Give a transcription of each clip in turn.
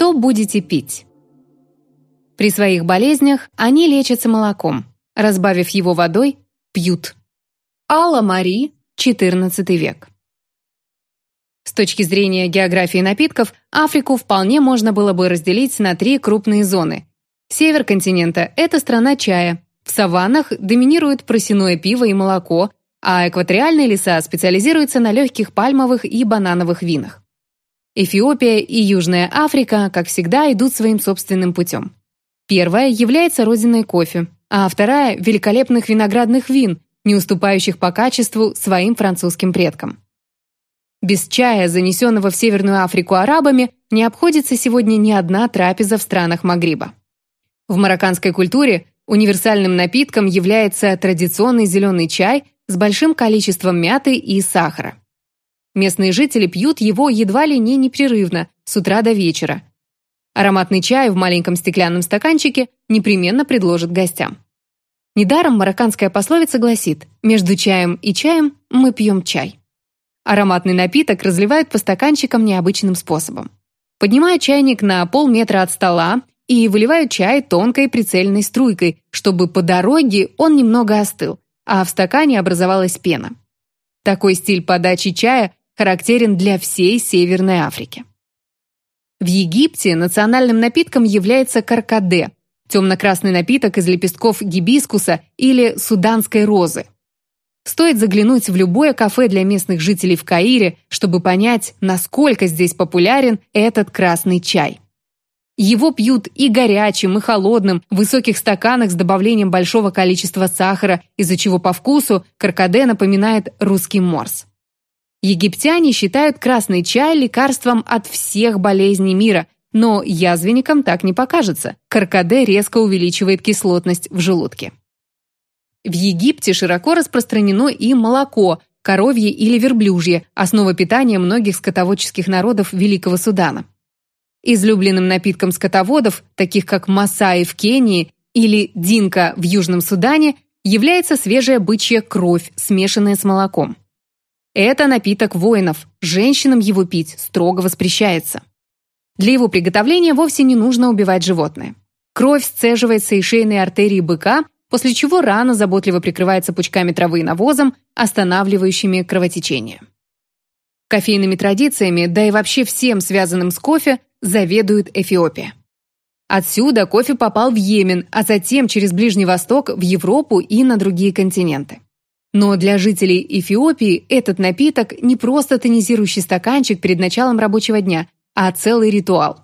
Что будете пить? При своих болезнях они лечатся молоком. Разбавив его водой, пьют. Алла Мари, XIV век. С точки зрения географии напитков, Африку вполне можно было бы разделить на три крупные зоны. Север континента – это страна чая. В саваннах доминирует просяное пиво и молоко, а экваториальные леса специализируются на легких пальмовых и банановых винах. Эфиопия и Южная Африка, как всегда, идут своим собственным путем. Первая является родиной кофе, а вторая – великолепных виноградных вин, не уступающих по качеству своим французским предкам. Без чая, занесенного в Северную Африку арабами, не обходится сегодня ни одна трапеза в странах Магриба. В марокканской культуре универсальным напитком является традиционный зеленый чай с большим количеством мяты и сахара. Местные жители пьют его едва ли не непрерывно, с утра до вечера. Ароматный чай в маленьком стеклянном стаканчике непременно предложат гостям. Недаром марокканская пословица гласит «Между чаем и чаем мы пьем чай». Ароматный напиток разливают по стаканчикам необычным способом. Поднимают чайник на полметра от стола и выливают чай тонкой прицельной струйкой, чтобы по дороге он немного остыл, а в стакане образовалась пена. Такой стиль подачи чая характерен для всей Северной Африки. В Египте национальным напитком является каркаде – темно-красный напиток из лепестков гибискуса или суданской розы. Стоит заглянуть в любое кафе для местных жителей в Каире, чтобы понять, насколько здесь популярен этот красный чай. Его пьют и горячим, и холодным, в высоких стаканах с добавлением большого количества сахара, из-за чего по вкусу каркаде напоминает русский морс. Египтяне считают красный чай лекарством от всех болезней мира, но язвенникам так не покажется. Каркаде резко увеличивает кислотность в желудке. В Египте широко распространено и молоко, коровье или верблюжье, основа питания многих скотоводческих народов Великого Судана. Излюбленным напитком скотоводов, таких как Масаи в Кении или Динка в Южном Судане, является свежая бычья кровь, смешанная с молоком. Это напиток воинов, женщинам его пить строго воспрещается. Для его приготовления вовсе не нужно убивать животное. Кровь сцеживается из шейной артерии быка после чего рана заботливо прикрывается пучками травы и навозом, останавливающими кровотечение. Кофейными традициями, да и вообще всем связанным с кофе, заведует Эфиопия. Отсюда кофе попал в Йемен, а затем через Ближний Восток в Европу и на другие континенты. Но для жителей Эфиопии этот напиток не просто тонизирующий стаканчик перед началом рабочего дня, а целый ритуал.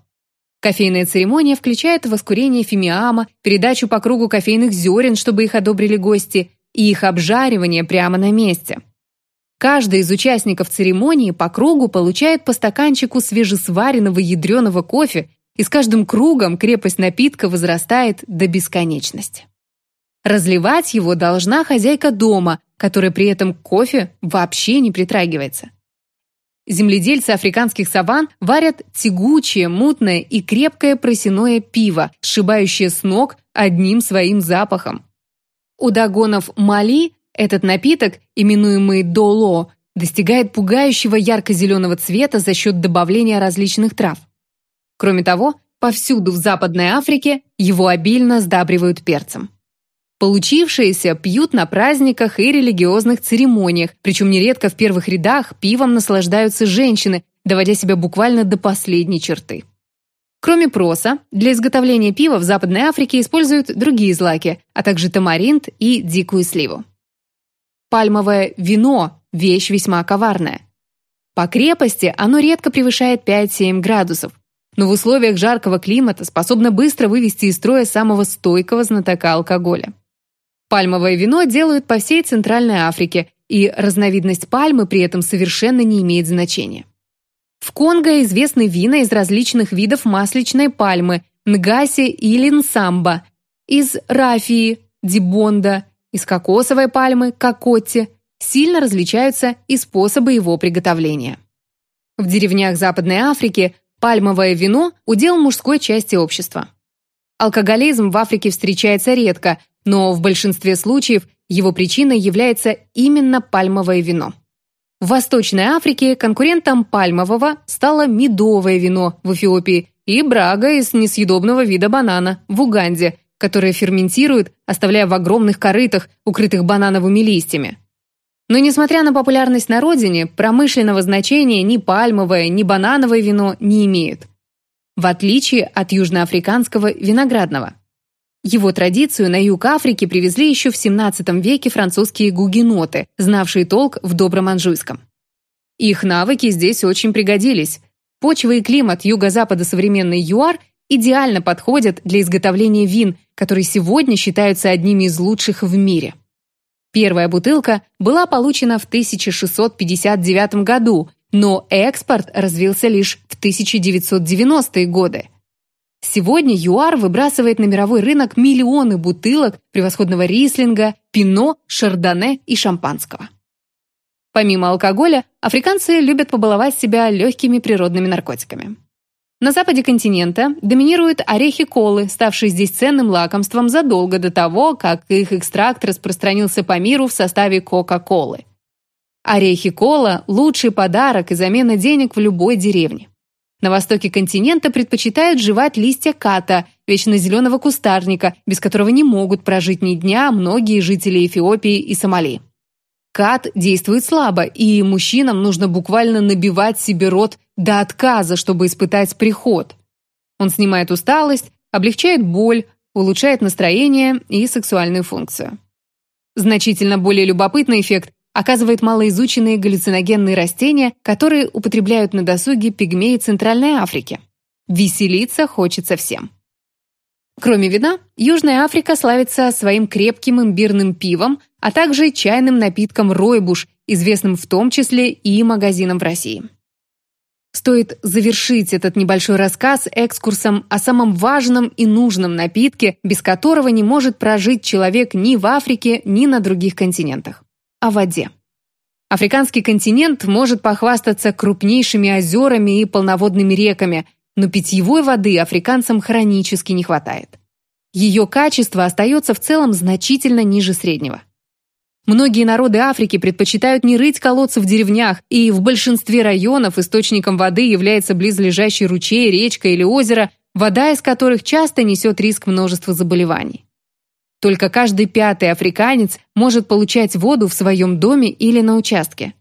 Кофейная церемония включает воскурение фимиама, передачу по кругу кофейных зерен, чтобы их одобрили гости, и их обжаривание прямо на месте. Каждый из участников церемонии по кругу получает по стаканчику свежесваренного ядреного кофе, и с каждым кругом крепость напитка возрастает до бесконечности. Разливать его должна хозяйка дома, которая при этом к кофе вообще не притрагивается. Земледельцы африканских саван варят тягучее, мутное и крепкое просяное пиво, сшибающее с ног одним своим запахом. У дагонов Мали этот напиток, именуемый доло, достигает пугающего ярко-зеленого цвета за счет добавления различных трав. Кроме того, повсюду в Западной Африке его обильно сдабривают перцем. Получившиеся пьют на праздниках и религиозных церемониях, причем нередко в первых рядах пивом наслаждаются женщины, доводя себя буквально до последней черты. Кроме проса, для изготовления пива в Западной Африке используют другие злаки, а также тамаринт и дикую сливу. Пальмовое вино – вещь весьма коварная. По крепости оно редко превышает 5-7 градусов, но в условиях жаркого климата способно быстро вывести из строя самого стойкого знатока алкоголя. Пальмовое вино делают по всей Центральной Африке, и разновидность пальмы при этом совершенно не имеет значения. В Конго известны вина из различных видов масличной пальмы нгаси или нсамба, из рафии, дибонда, из кокосовой пальмы, кокотти. Сильно различаются и способы его приготовления. В деревнях Западной Африки пальмовое вино – удел мужской части общества. Алкоголизм в Африке встречается редко, но в большинстве случаев его причиной является именно пальмовое вино. В Восточной Африке конкурентом пальмового стало медовое вино в Эфиопии, и брага из несъедобного вида банана в Уганде, которые ферментируют, оставляя в огромных корытах, укрытых банановыми листьями. Но несмотря на популярность на родине, промышленного значения ни пальмовое, ни банановое вино не имеют. В отличие от южноафриканского виноградного. Его традицию на юг Африки привезли еще в 17 веке французские гугеноты, знавшие толк в добром анжуйском. Их навыки здесь очень пригодились. Почва и климат юго-запада современной ЮАР идеально подходят для изготовления вин, которые сегодня считаются одними из лучших в мире. Первая бутылка была получена в 1659 году, но экспорт развился лишь 1990-е годы. Сегодня ЮАР выбрасывает на мировой рынок миллионы бутылок превосходного рислинга, пино, шардоне и шампанского. Помимо алкоголя, африканцы любят побаловать себя легкими природными наркотиками. На западе континента доминируют орехи-колы, ставшие здесь ценным лакомством задолго до того, как их экстракт распространился по миру в составе Кока-Колы. Орехи-кола – лучший подарок и замена денег в любой деревне. На востоке континента предпочитают жевать листья ката, вечно зеленого кустарника, без которого не могут прожить ни дня многие жители Эфиопии и Сомали. Кат действует слабо, и мужчинам нужно буквально набивать себе рот до отказа, чтобы испытать приход. Он снимает усталость, облегчает боль, улучшает настроение и сексуальную функцию. Значительно более любопытный эффект оказывает малоизученные галлюциногенные растения, которые употребляют на досуге пигмеи Центральной Африки. Веселиться хочется всем. Кроме вина, Южная Африка славится своим крепким имбирным пивом, а также чайным напитком «Ройбуш», известным в том числе и магазином в России. Стоит завершить этот небольшой рассказ экскурсом о самом важном и нужном напитке, без которого не может прожить человек ни в Африке, ни на других континентах – о воде. Африканский континент может похвастаться крупнейшими озерами и полноводными реками, но питьевой воды африканцам хронически не хватает. Ее качество остается в целом значительно ниже среднего. Многие народы Африки предпочитают не рыть колодцы в деревнях, и в большинстве районов источником воды является близлежащий ручей, речка или озеро, вода из которых часто несет риск множества заболеваний. Только каждый пятый африканец может получать воду в своем доме или на участке.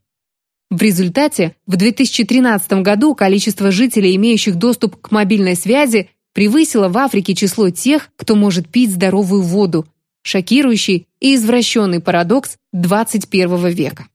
В результате в 2013 году количество жителей, имеющих доступ к мобильной связи, превысило в Африке число тех, кто может пить здоровую воду, шокирующий и извращенный парадокс 21 века.